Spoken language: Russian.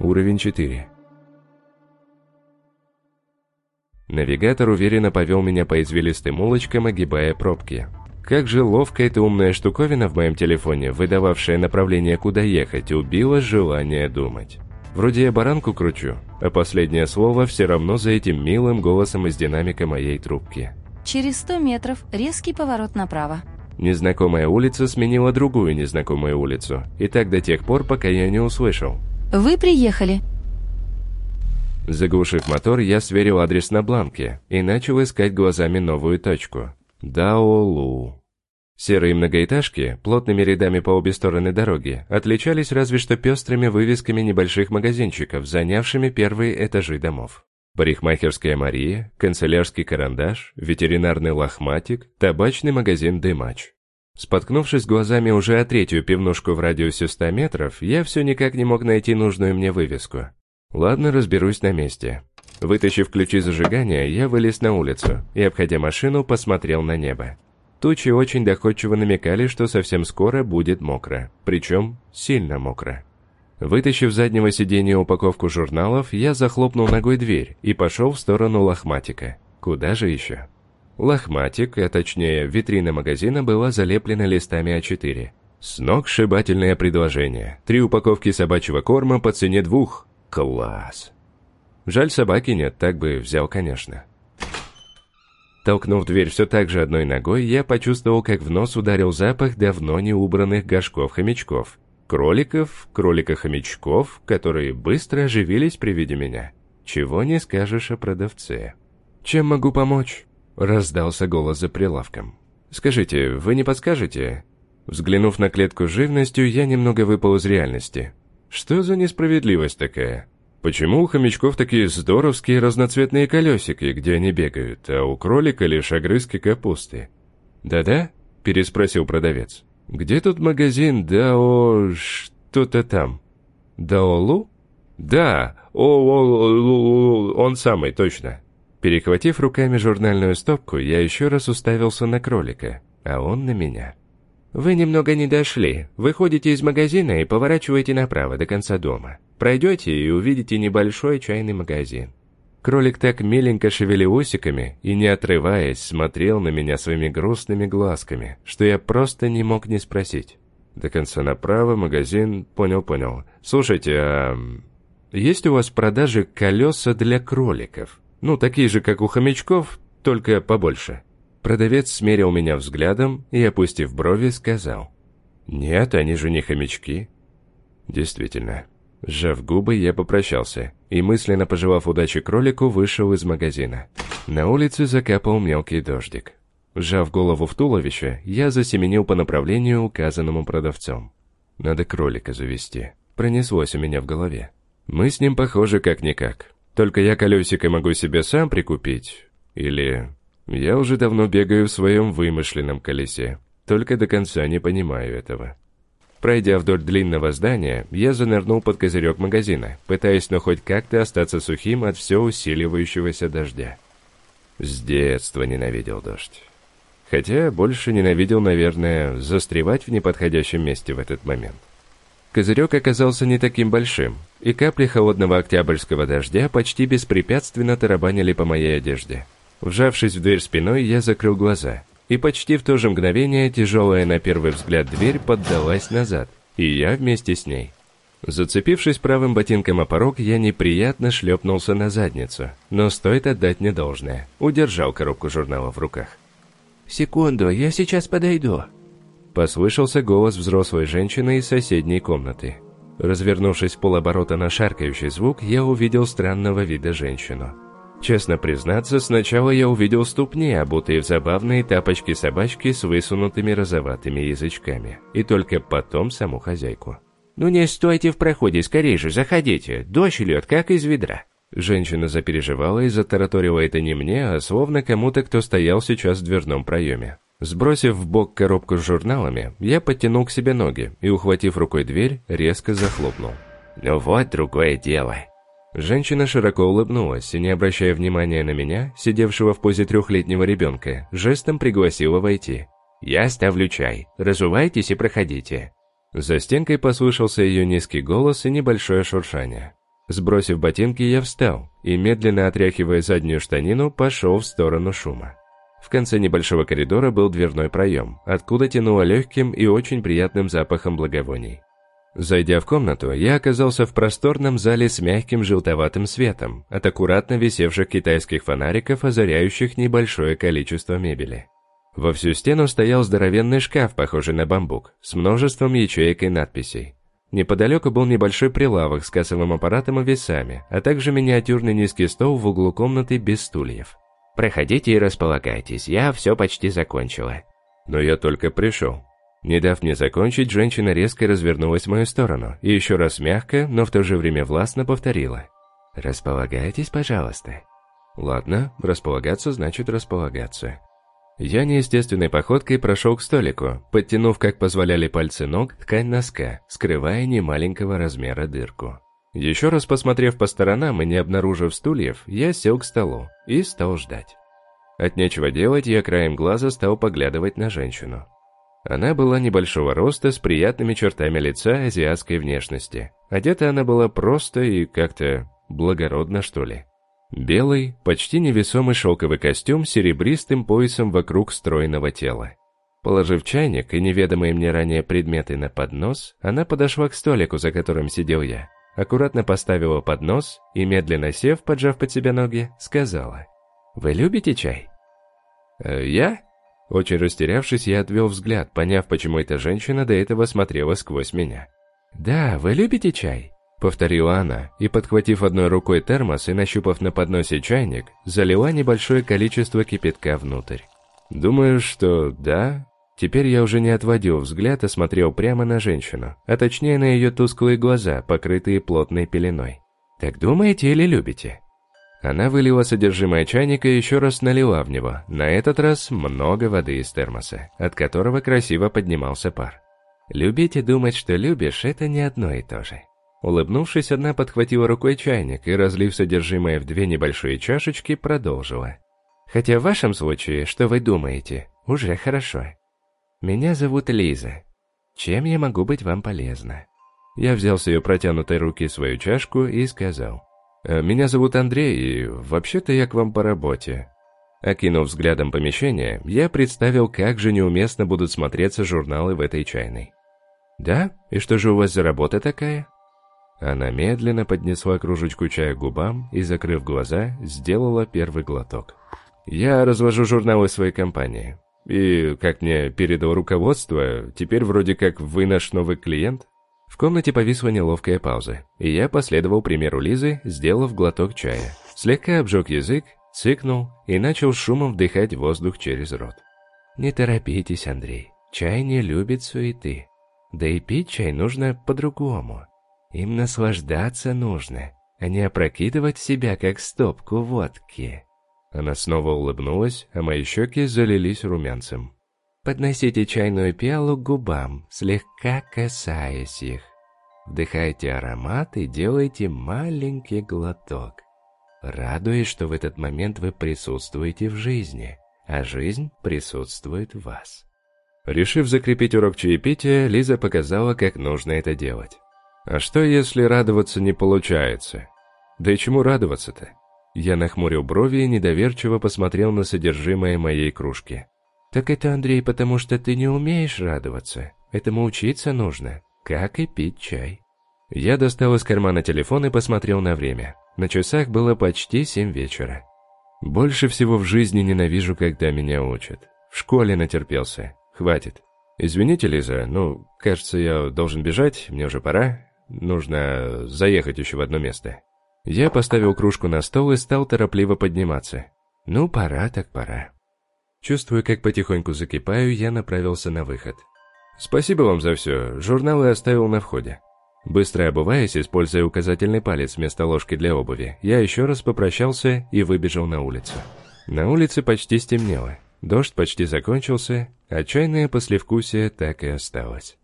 Уровень 4. Навигатор уверенно повел меня по извилистым улочкам, огибая пробки. Как же ловко эта умная штуковина в моем телефоне, выдававшая направление, куда ехать, убила желание думать. Вроде я баранку кручу, а последнее слово все равно за этим милым голосом из динамика моей трубки. Через 100 метров резкий поворот направо. Незнакомая улица сменила другую незнакомую улицу, и так до тех пор, пока я не услышал. Вы приехали. Заглушив мотор, я сверил адрес на бланке и начал искать глазами новую точку. Даолу. Серые многоэтажки, плотными рядами по обе стороны дороги, отличались разве что пестрыми вывесками небольших магазинчиков, занявшими первые этажи домов. Парикмахерская Мария, канцелярский карандаш, ветеринарный лохматик, табачный магазин «Дымач». Споткнувшись глазами уже о третью пивнушку в радиусе 100 метров, я все никак не мог найти нужную мне вывеску. Ладно, разберусь на месте. Вытащив ключи зажигания, я вылез на улицу и, обходя машину, посмотрел на небо. Тучи очень доходчиво намекали, что совсем скоро будет мокро, причем сильно мокро. Вытащив с заднего сиденья упаковку журналов, я захлопнул ногой дверь и пошел в сторону лохматика. Куда же еще? Лохматик, а точнее витрина магазина, была залеплена листами А4. Сногсшибательное предложение. Три упаковки собачьего корма по цене двух. Класс. Жаль, собаки нет, так бы взял, конечно. Толкнув дверь все так же одной ногой, я почувствовал, как в нос ударил запах давно не убранных горшков-хомячков. Кроликов, кролика-хомячков, которые быстро оживились при виде меня. Чего не скажешь о продавце. «Чем могу помочь?» — раздался голос за прилавком. «Скажите, вы не подскажете?» Взглянув на клетку с живностью, я немного выпал из реальности. «Что за несправедливость такая?» Почему у хомячков такие здоровские разноцветные колесики, где они бегают, а у кролика лишь огрызки капусты? «Да-да?» – переспросил продавец. «Где тут магазин Дао... что-то там?» «Даолу?» «Да, о, о, о, он самый, точно». Перехватив руками журнальную стопку, я еще раз уставился на кролика, а он на меня. «Вы немного не дошли. Выходите из магазина и поворачиваете направо до конца дома. Пройдете и увидите небольшой чайный магазин». Кролик так миленько шевелил усиками и, не отрываясь, смотрел на меня своими грустными глазками, что я просто не мог не спросить. До конца направо, магазин, понял-понял. Слушайте, а есть у вас в продаже колеса для кроликов? Ну, такие же, как у хомячков, только побольше. Продавец смерил меня взглядом и, опустив брови, сказал. «Нет, они же не хомячки». Действительно. Сжав губы, я попрощался и, мысленно пожелав удачи кролику, вышел из магазина. На улице закапал мелкий дождик. Сжав голову в туловище, я засеменил по направлению, указанному продавцом. «Надо кролика завести», — пронеслось у меня в голове. «Мы с ним похожи как-никак. Только я колесико могу себе сам прикупить. Или я уже давно бегаю в своем вымышленном колесе, только до конца не понимаю этого. Пройдя вдоль длинного здания, я занырнул под козырек магазина, пытаясь ну хоть как-то остаться сухим от все усиливающегося дождя. С детства ненавидел дождь. Хотя больше ненавидел, наверное, застревать в неподходящем месте в этот момент. Козырек оказался не таким большим, и капли холодного октябрьского дождя почти беспрепятственно тарабанили по моей одежде. Вжавшись в дверь спиной, я закрыл глаза. И почти в то же мгновение тяжелая на первый взгляд дверь поддалась назад, и я вместе с ней. Зацепившись правым ботинком о порог, я неприятно шлепнулся на задницу, но стоит отдать мне должное. Удержал коробку журнала в руках. «Секунду, я сейчас подойду», — послышался голос взрослой женщины из соседней комнаты. Развернувшись полоборота на шаркающий звук, я увидел странного вида женщину. Честно признаться, сначала я увидел ступни, обутые в забавные тапочки-собачки с высунутыми розоватыми язычками, и только потом саму хозяйку. «Ну не стойте в проходе, скорее же, заходите, дождь льет, как из ведра». Женщина запереживала и затараторила это не мне, а словно кому-то, кто стоял сейчас в дверном проеме. Сбросив в бок коробку с журналами, я подтянул к себе ноги и, ухватив рукой дверь, резко захлопнул. «Ну вот другое дело», Женщина широко улыбнулась и, не обращая внимания на меня, сидевшего в позе трехлетнего ребенка, жестом пригласила войти. «Я ставлю чай. Разувайтесь и проходите». За стенкой послышался ее низкий голос и небольшое шуршание. Сбросив ботинки, я встал и, медленно отряхивая заднюю штанину, пошел в сторону шума. В конце небольшого коридора был дверной проем, откуда тянуло легким и очень приятным запахом благовоний. Зайдя в комнату, я оказался в просторном зале с мягким желтоватым светом от аккуратно висевших китайских фонариков, озаряющих небольшое количество мебели. Во всю стену стоял здоровенный шкаф, похожий на бамбук, с множеством ячеек и надписей. Неподалеку был небольшой прилавок с кассовым аппаратом и весами, а также миниатюрный низкий стол в углу комнаты без стульев. «Проходите и располагайтесь, я все почти закончила». Но я только пришел. Не дав мне закончить, женщина резко развернулась в мою сторону и еще раз мягко, но в то же время властно повторила. «Располагайтесь, пожалуйста». «Ладно, располагаться значит располагаться». Я неестественной походкой прошел к столику, подтянув, как позволяли пальцы ног, ткань носка, скрывая немаленького размера дырку. Еще раз посмотрев по сторонам и не обнаружив стульев, я сел к столу и стал ждать. От нечего делать, я краем глаза стал поглядывать на женщину. Она была небольшого роста, с приятными чертами лица азиатской внешности. Одета она была просто и как-то благородно, что ли. Белый, почти невесомый шелковый костюм с серебристым поясом вокруг стройного тела. Положив чайник и неведомые мне ранее предметы на поднос, она подошла к столику, за которым сидел я, аккуратно поставила поднос и, медленно сев, поджав под себя ноги, сказала, «Вы любите чай?» «Э, «Я?» Очень растерявшись, я отвел взгляд, поняв, почему эта женщина до этого смотрела сквозь меня. «Да, вы любите чай?» Повторила она, и, подхватив одной рукой термос и нащупав на подносе чайник, залила небольшое количество кипятка внутрь. Думаю, что да. Теперь я уже не отводил взгляд, а смотрел прямо на женщину, а точнее на ее тусклые глаза, покрытые плотной пеленой. «Так думаете или любите?» Она вылила содержимое чайника и еще раз налила в него, на этот раз много воды из термоса, от которого красиво поднимался пар. Любить и думать, что любишь, это не одно и то же. Улыбнувшись, одна подхватила рукой чайник и, разлив содержимое в две небольшие чашечки, продолжила. «Хотя в вашем случае, что вы думаете, уже хорошо. Меня зовут Лиза. Чем я могу быть вам полезна?» Я взял с ее протянутой руки свою чашку и сказал. Э, «Меня зовут Андрей, и вообще-то я к вам по работе». Окинув взглядом помещение, я представил, как же неуместно будут смотреться журналы в этой чайной. «Да? И что же у вас за работа такая?» Она медленно поднесла кружечку чая к губам и, закрыв глаза, сделала первый глоток. «Я развожу журналы своей компании. И, как мне передал руководство, теперь вроде как вы наш новый клиент?» В комнате повисла неловкая пауза, и я последовал примеру Лизы, сделав глоток чая. Слегка обжег язык, цыкнул и начал шумом вдыхать воздух через рот. «Не торопитесь, Андрей. Чай не любит суеты. Да и пить чай нужно по-другому. Им наслаждаться нужно, а не опрокидывать себя, как стопку водки». Она снова улыбнулась, а мои щеки залились румянцем. Подносите чайную пиалу к губам, слегка касаясь их. Вдыхайте аромат и делайте маленький глоток. Радуясь, что в этот момент вы присутствуете в жизни, а жизнь присутствует в вас. Решив закрепить урок чаепития, Лиза показала, как нужно это делать. А что, если радоваться не получается? Да и чему радоваться-то? Я нахмурил брови и недоверчиво посмотрел на содержимое моей кружки. «Так это, Андрей, потому что ты не умеешь радоваться. Этому учиться нужно, как и пить чай». Я достал из кармана телефон и посмотрел на время. На часах было почти семь вечера. Больше всего в жизни ненавижу, когда меня учат. В школе натерпелся. Хватит. Извините, Лиза, ну, кажется, я должен бежать, мне уже пора. Нужно заехать еще в одно место. Я поставил кружку на стол и стал торопливо подниматься. Ну, пора так пора. Чувствуя, как потихоньку закипаю, я направился на выход. «Спасибо вам за все. Журналы оставил на входе». Быстро обуваясь, используя указательный палец вместо ложки для обуви, я еще раз попрощался и выбежал на улицу. На улице почти стемнело. Дождь почти закончился, а чайное послевкусие так и осталось.